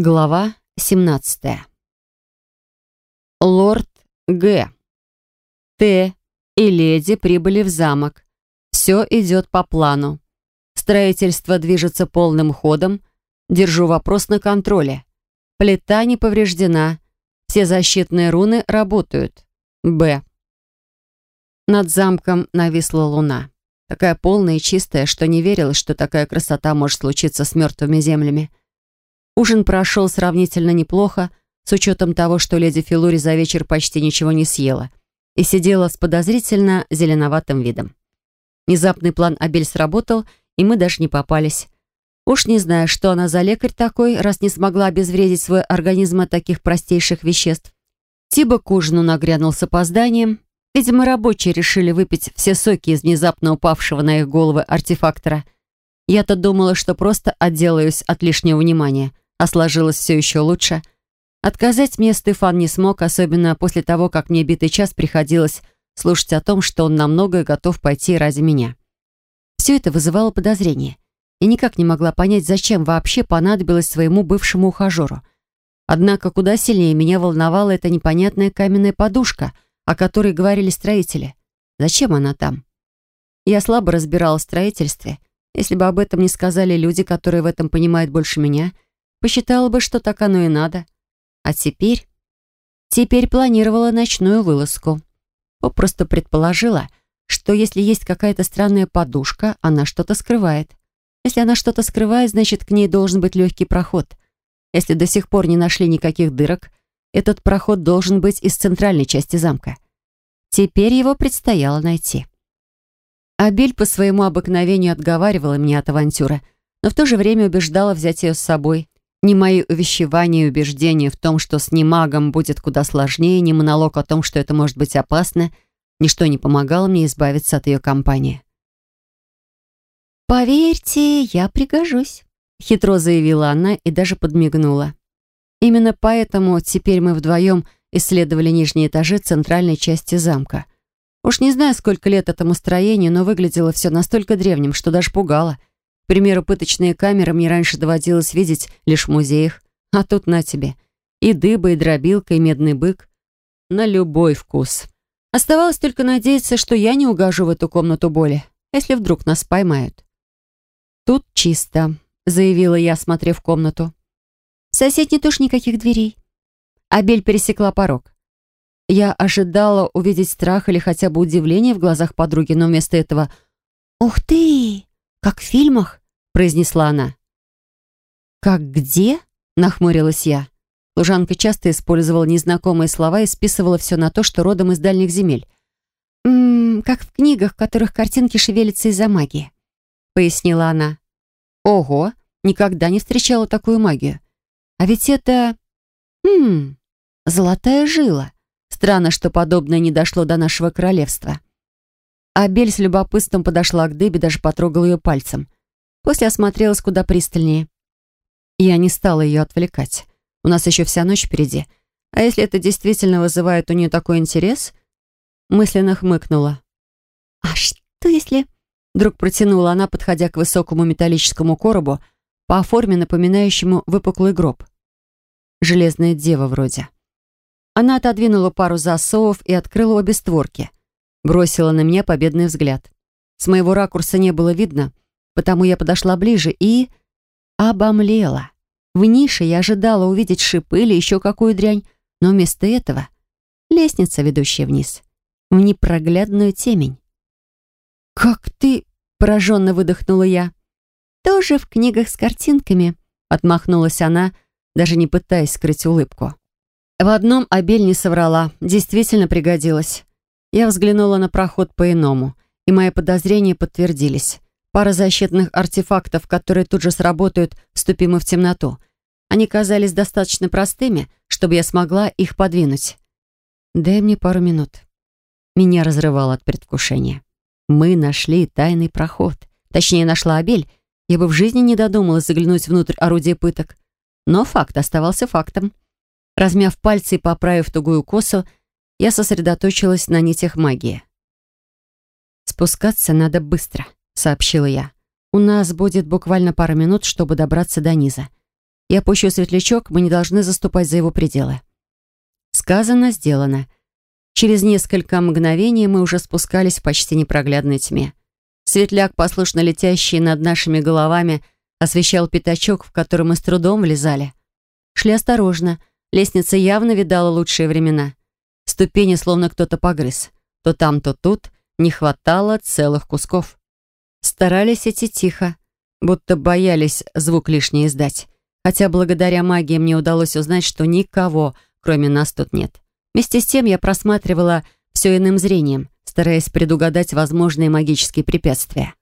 Глава 17. Лорд Г. Т. и леди прибыли в замок. Все идет по плану. Строительство движется полным ходом. Держу вопрос на контроле. Плита не повреждена. Все защитные руны работают. Б. Над замком нависла луна. Такая полная и чистая, что не верилось, что такая красота может случиться с мертвыми землями. Ужин прошел сравнительно неплохо, с учетом того, что леди Филури за вечер почти ничего не съела и сидела с подозрительно зеленоватым видом. Внезапный план Абель сработал, и мы даже не попались. Уж не знаю, что она за лекарь такой, раз не смогла обезвредить свой организм от таких простейших веществ. Тиба к ужину нагрянул с опозданием. Видимо, рабочие решили выпить все соки из внезапно упавшего на их головы артефактора. Я-то думала, что просто отделаюсь от лишнего внимания — а сложилось все еще лучше. Отказать мне Стефан не смог, особенно после того, как мне битый час приходилось слушать о том, что он на многое готов пойти ради меня. Все это вызывало подозрение. Я никак не могла понять, зачем вообще понадобилось своему бывшему ухажеру. Однако куда сильнее меня волновала эта непонятная каменная подушка, о которой говорили строители. Зачем она там? Я слабо разбиралась в строительстве. Если бы об этом не сказали люди, которые в этом понимают больше меня — Посчитала бы, что так оно и надо. А теперь... Теперь планировала ночную вылазку. Попросту предположила, что если есть какая-то странная подушка, она что-то скрывает. Если она что-то скрывает, значит, к ней должен быть легкий проход. Если до сих пор не нашли никаких дырок, этот проход должен быть из центральной части замка. Теперь его предстояло найти. Абель по своему обыкновению отговаривала меня от авантюры, но в то же время убеждала взять ее с собой. Ни мои увещевания и убеждения в том, что с немагом будет куда сложнее, ни монолог о том, что это может быть опасно, ничто не помогало мне избавиться от ее компании. «Поверьте, я пригожусь», — хитро заявила она и даже подмигнула. Именно поэтому теперь мы вдвоем исследовали нижние этажи центральной части замка. Уж не знаю, сколько лет этому строению, но выглядело все настолько древним, что даже пугало — примеру, пыточные камеры мне раньше доводилось видеть лишь в музеях. А тут на тебе. И дыба, и дробилка, и медный бык. На любой вкус. Оставалось только надеяться, что я не угожу в эту комнату боли, если вдруг нас поймают. «Тут чисто», — заявила я, смотрев комнату. «В соседней тоже никаких дверей». Абель пересекла порог. Я ожидала увидеть страх или хотя бы удивление в глазах подруги, но вместо этого «Ух ты!» «Как в фильмах?» — произнесла она. «Как где?» — нахмурилась я. Служанка часто использовала незнакомые слова и списывала все на то, что родом из дальних земель. «Ммм, как в книгах, в которых картинки шевелятся из-за магии», — пояснила она. «Ого, никогда не встречала такую магию. А ведь это... Ммм, золотая жила. Странно, что подобное не дошло до нашего королевства». Абель с любопытством подошла к Дебби, даже потрогала ее пальцем. После осмотрелась куда пристальнее. Я не стала ее отвлекать. У нас еще вся ночь впереди. А если это действительно вызывает у нее такой интерес? Мысленно хмыкнула. «А что если...» Вдруг протянула она, подходя к высокому металлическому коробу, по форме напоминающему выпуклый гроб. Железная дева вроде. Она отодвинула пару засовов и открыла обе створки бросила на меня победный взгляд. С моего ракурса не было видно, потому я подошла ближе и... обомлела. В нише я ожидала увидеть шипы или еще какую дрянь, но вместо этого лестница, ведущая вниз, в непроглядную темень. «Как ты...» — пораженно выдохнула я. «Тоже в книгах с картинками», — отмахнулась она, даже не пытаясь скрыть улыбку. В одном Абель не соврала, действительно пригодилась. Я взглянула на проход по-иному, и мои подозрения подтвердились. Пара защитных артефактов, которые тут же сработают, вступим в темноту. Они казались достаточно простыми, чтобы я смогла их подвинуть. Дай мне пару минут. Меня разрывало от предвкушения. Мы нашли тайный проход. Точнее, нашла Абель. Я бы в жизни не додумалась заглянуть внутрь орудия пыток. Но факт оставался фактом. Размяв пальцы и поправив тугую косу, я сосредоточилась на нитях магии. «Спускаться надо быстро», — сообщила я. «У нас будет буквально пара минут, чтобы добраться до низа. Я пущу светлячок, мы не должны заступать за его пределы. Сказано, сделано. Через несколько мгновений мы уже спускались в почти непроглядной тьме. Светляк, послушно летящий над нашими головами, освещал пятачок, в который мы с трудом влезали. Шли осторожно. Лестница явно видала лучшие времена. Ступени словно кто-то погрыз. То там, то тут не хватало целых кусков. Старались идти тихо, будто боялись звук лишний издать. Хотя благодаря магии мне удалось узнать, что никого, кроме нас, тут нет. Вместе с тем я просматривала все иным зрением, стараясь предугадать возможные магические препятствия.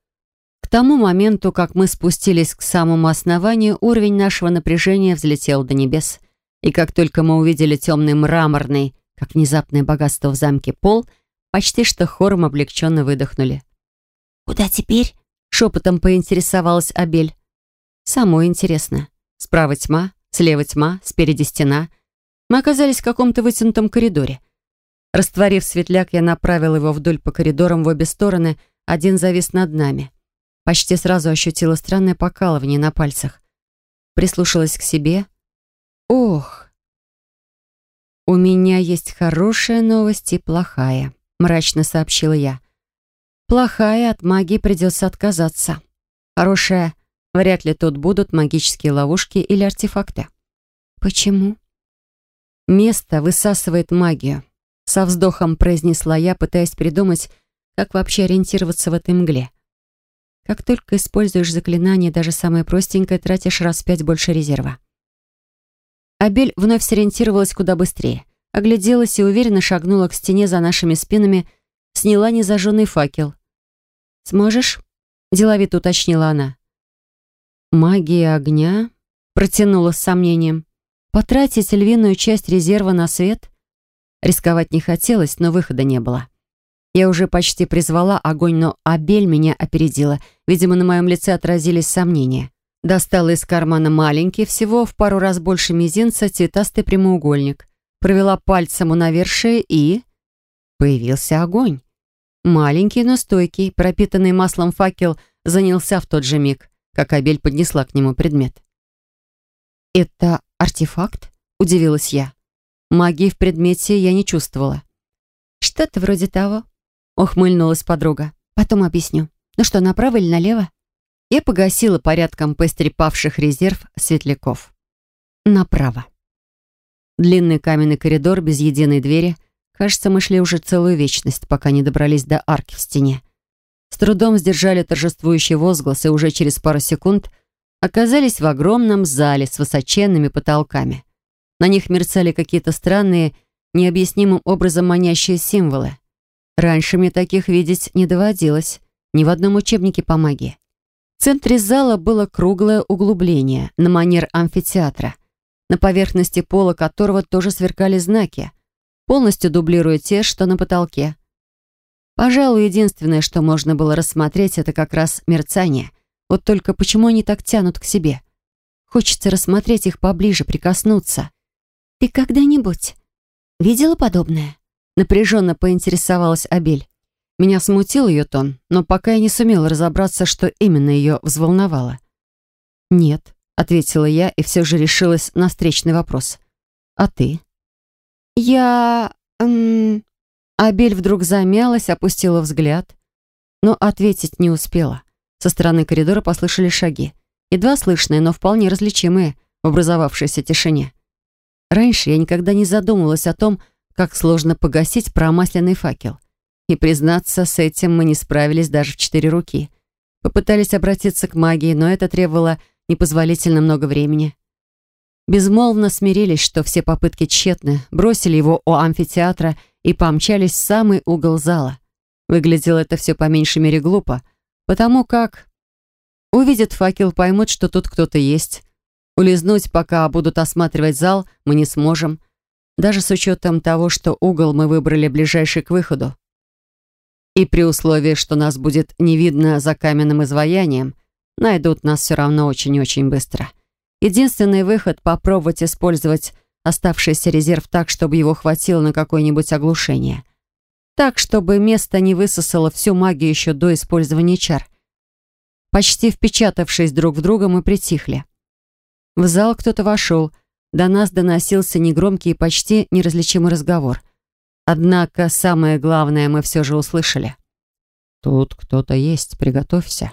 К тому моменту, как мы спустились к самому основанию, уровень нашего напряжения взлетел до небес. И как только мы увидели темный мраморный, как внезапное богатство в замке, пол, почти что хором облегченно выдохнули. «Куда теперь?» — шепотом поинтересовалась Абель. «Самое интересно. Справа тьма, слева тьма, спереди стена. Мы оказались в каком-то вытянутом коридоре. Растворив светляк, я направил его вдоль по коридорам в обе стороны, один завис над нами. Почти сразу ощутила странное покалывание на пальцах. Прислушалась к себе. Ох! «У меня есть хорошая новость и плохая», — мрачно сообщила я. «Плохая, от магии придется отказаться. Хорошая — Вряд ли тут будут магические ловушки или артефакты. Почему? Место высасывает магию. Со вздохом произнесла я, пытаясь придумать, как вообще ориентироваться в этой мгле. Как только используешь заклинание, даже самое простенькое, тратишь раз в пять больше резерва. Абель вновь сориентировалась куда быстрее. Огляделась и уверенно шагнула к стене за нашими спинами, сняла незажженный факел. «Сможешь?» — деловито уточнила она. «Магия огня?» — протянула с сомнением. «Потратить львиную часть резерва на свет?» Рисковать не хотелось, но выхода не было. Я уже почти призвала огонь, но Абель меня опередила. Видимо, на моем лице отразились сомнения. Достала из кармана маленький, всего в пару раз больше мизинца, цветастый прямоугольник. Провела пальцем у навершия и... Появился огонь. Маленький, но стойкий, пропитанный маслом факел занялся в тот же миг как Абель поднесла к нему предмет. «Это артефакт?» — удивилась я. Магии в предмете я не чувствовала. «Что-то вроде того», — ухмыльнулась подруга. «Потом объясню. Ну что, направо или налево?» Я погасила порядком поистрепавших резерв светляков. Направо. Длинный каменный коридор без единой двери. Кажется, мы шли уже целую вечность, пока не добрались до арки в стене с трудом сдержали торжествующий возглас и уже через пару секунд оказались в огромном зале с высоченными потолками. На них мерцали какие-то странные, необъяснимым образом манящие символы. Раньше мне таких видеть не доводилось, ни в одном учебнике по магии. В центре зала было круглое углубление на манер амфитеатра, на поверхности пола которого тоже сверкали знаки, полностью дублируя те, что на потолке. Пожалуй, единственное, что можно было рассмотреть, это как раз мерцание. Вот только почему они так тянут к себе? Хочется рассмотреть их поближе, прикоснуться. «Ты когда-нибудь видела подобное?» Напряженно поинтересовалась Абель. Меня смутил ее тон, но пока я не сумела разобраться, что именно ее взволновало. «Нет», — ответила я и все же решилась на встречный вопрос. «А ты?» «Я... Абель вдруг замялась, опустила взгляд, но ответить не успела. Со стороны коридора послышали шаги. Едва слышные, но вполне различимые в образовавшейся тишине. Раньше я никогда не задумывалась о том, как сложно погасить промасленный факел. И, признаться, с этим мы не справились даже в четыре руки. Попытались обратиться к магии, но это требовало непозволительно много времени. Безмолвно смирились, что все попытки тщетны, бросили его у амфитеатра и помчались в самый угол зала. Выглядело это все по меньшей мере глупо, потому как... Увидят факел, поймут, что тут кто-то есть. Улизнуть, пока будут осматривать зал, мы не сможем. Даже с учетом того, что угол мы выбрали ближайший к выходу. И при условии, что нас будет не видно за каменным изваянием, найдут нас все равно очень-очень быстро. Единственный выход — попробовать использовать оставшийся резерв так, чтобы его хватило на какое-нибудь оглушение. Так, чтобы место не высосало всю магию еще до использования чар. Почти впечатавшись друг в друга, мы притихли. В зал кто-то вошел. До нас доносился негромкий и почти неразличимый разговор. Однако самое главное мы все же услышали. «Тут кто-то есть, приготовься».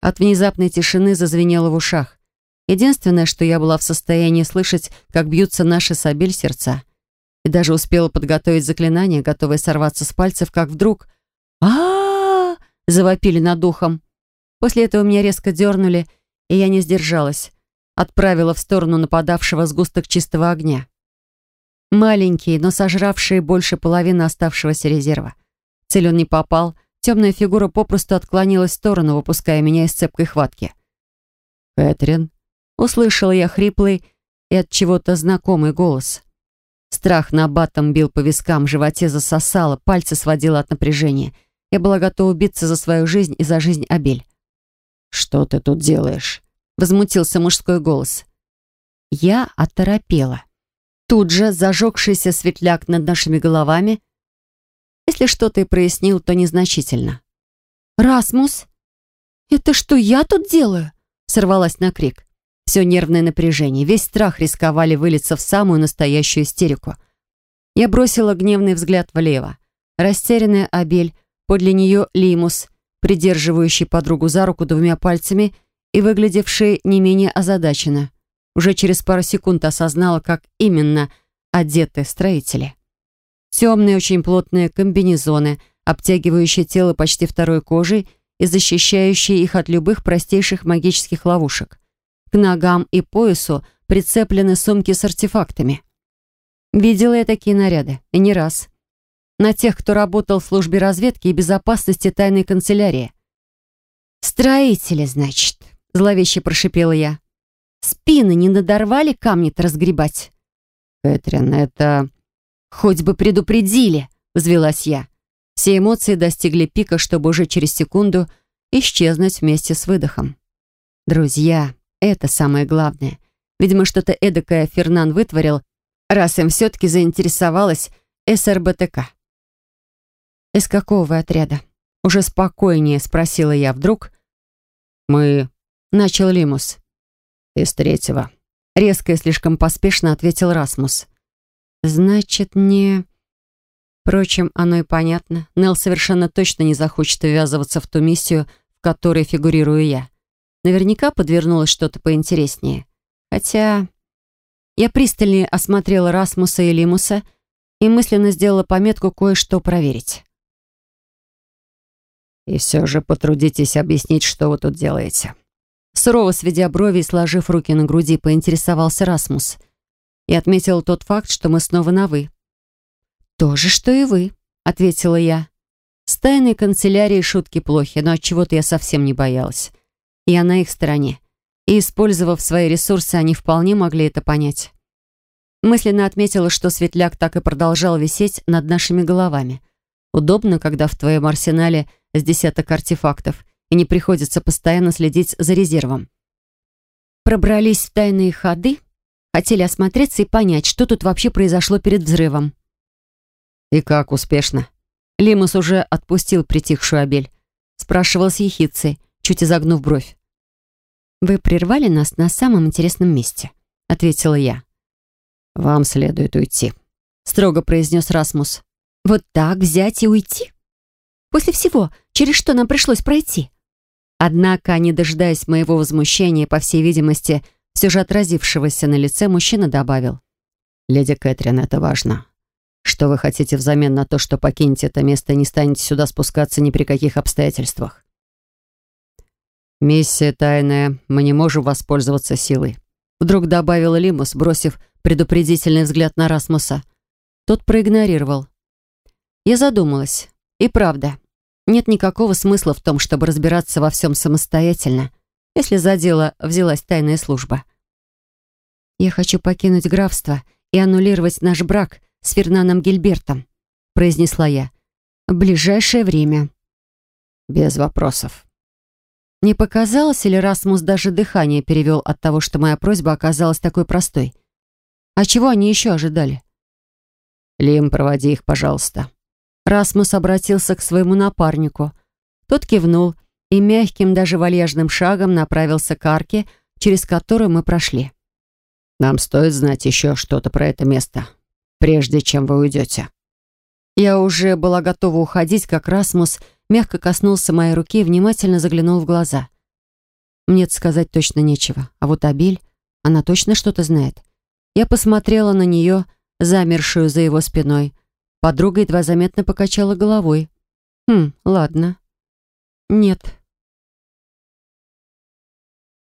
От внезапной тишины зазвенело в ушах. Единственное, что я была в состоянии слышать, как бьются наши с Абель сердца. И даже успела подготовить заклинание, готовое сорваться с пальцев, как вдруг а, завопили над духом. После этого меня резко дернули, и я не сдержалась. Отправила в сторону нападавшего сгусток чистого огня. Маленький, но сожравший больше половины оставшегося резерва. Цель он не попал, темная фигура попросту отклонилась в сторону, выпуская меня из цепкой хватки. «Кэтрин», — услышала я хриплый и от чего-то знакомый голос. Страх на батом бил по вискам, в животе засосало, пальцы сводило от напряжения — я была готова убиться за свою жизнь и за жизнь Абель. «Что ты тут делаешь?» — возмутился мужской голос. Я оторопела. Тут же зажегшийся светляк над нашими головами. Если что-то и прояснил, то незначительно. «Расмус, это что я тут делаю?» — сорвалась на крик. Все нервное напряжение, весь страх рисковали вылиться в самую настоящую истерику. Я бросила гневный взгляд влево. Растерянная Абель Подле нее Лимус, придерживающий подругу за руку двумя пальцами и выглядевший не менее озадаченно. Уже через пару секунд осознала, как именно одеты строители. Темные, очень плотные комбинезоны, обтягивающие тело почти второй кожей и защищающие их от любых простейших магических ловушек. К ногам и поясу прицеплены сумки с артефактами. Видела я такие наряды, и не раз на тех, кто работал в службе разведки и безопасности тайной канцелярии. «Строители, значит», — зловеще прошипела я. «Спины не надорвали камни-то разгребать?» «Кэтрин, это...» «Хоть бы предупредили», — взвелась я. Все эмоции достигли пика, чтобы уже через секунду исчезнуть вместе с выдохом. «Друзья, это самое главное. Видимо, что-то эдакое Фернан вытворил, раз им все-таки заинтересовалась СРБТК. «Из какого вы отряда?» Уже спокойнее спросила я вдруг. «Мы...» — начал Лимус. «Из третьего». Резко и слишком поспешно ответил Расмус. «Значит, не...» Впрочем, оно и понятно. Нелл совершенно точно не захочет ввязываться в ту миссию, в которой фигурирую я. Наверняка подвернулось что-то поинтереснее. Хотя... Я пристальнее осмотрела Расмуса и Лимуса и мысленно сделала пометку кое-что проверить. И все же потрудитесь объяснить, что вы тут делаете». Сурово сведя брови и сложив руки на груди, поинтересовался Расмус. И отметил тот факт, что мы снова на «вы». «То же, что и вы», — ответила я. С тайной канцелярией шутки плохи, но от чего то я совсем не боялась. Я на их стороне. И, использовав свои ресурсы, они вполне могли это понять. Мысленно отметила, что светляк так и продолжал висеть над нашими головами. Удобно, когда в твоем арсенале — с десяток артефактов, и не приходится постоянно следить за резервом. Пробрались в тайные ходы, хотели осмотреться и понять, что тут вообще произошло перед взрывом. «И как успешно?» Лимус уже отпустил притихшую Абель. Спрашивал с ехицей, чуть изогнув бровь. «Вы прервали нас на самом интересном месте», — ответила я. «Вам следует уйти», — строго произнес Расмус. «Вот так взять и уйти?» После всего, через что нам пришлось пройти. Однако, не дожидаясь моего возмущения, по всей видимости, все же отразившегося на лице, мужчина добавил. «Леди Кэтрин, это важно. Что вы хотите взамен на то, что покинете это место и не станете сюда спускаться ни при каких обстоятельствах?» «Миссия тайная. Мы не можем воспользоваться силой», вдруг добавил Лимус, бросив предупредительный взгляд на Расмуса. Тот проигнорировал. Я задумалась. И правда, нет никакого смысла в том, чтобы разбираться во всем самостоятельно, если за дело взялась тайная служба. «Я хочу покинуть графство и аннулировать наш брак с Фернаном Гильбертом», произнесла я. «В ближайшее время». «Без вопросов». Не показалось, или Расмус даже дыхание перевел от того, что моя просьба оказалась такой простой? А чего они еще ожидали? «Лим, проводи их, пожалуйста», Расмус обратился к своему напарнику. Тот кивнул и мягким, даже вальяжным шагом направился к арке, через которую мы прошли. «Нам стоит знать еще что-то про это место, прежде чем вы уйдете». Я уже была готова уходить, как Расмус мягко коснулся моей руки и внимательно заглянул в глаза. мне сказать точно нечего, а вот Абель, она точно что-то знает. Я посмотрела на нее, замершую за его спиной. Подруга едва заметно покачала головой. «Хм, ладно». «Нет,